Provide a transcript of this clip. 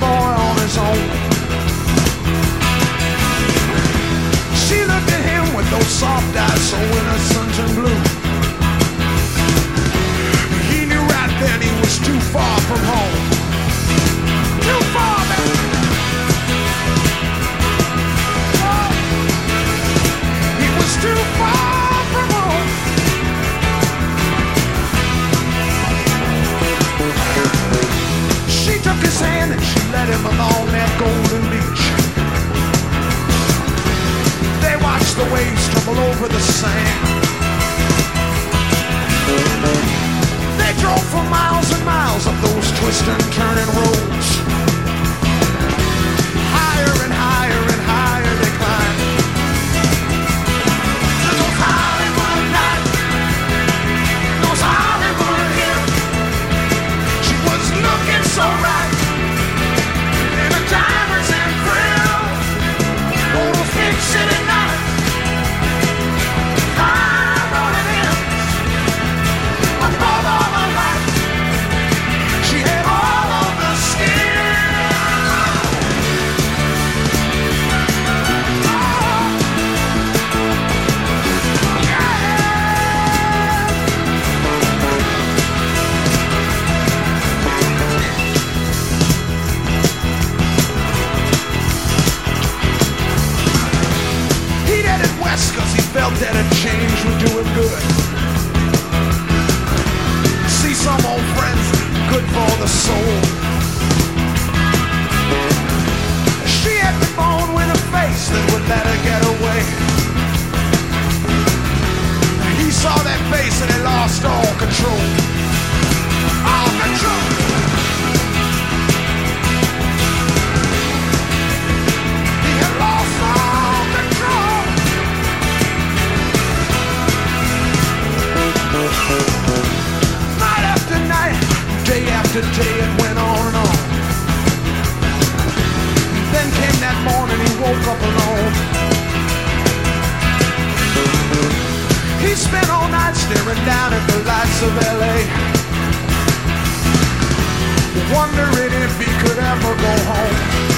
Boy on his own. She looked at him with those soft eyes so innocent and blue. He knew right then he was too far from home. Golden beach. They watched the waves tumble over the sand. They drove for miles and miles up those twisting, turning roads. Higher and higher and higher they climbed. To those Hollywood nights, those Hollywood hills. She was looking so right felt that a change would do him good. See some old friends, good for the soul. Night after night, day after day, it went on and on. Then came that morning, he woke up alone. He spent all night staring down at the lights of LA. Wondering if he could ever go home.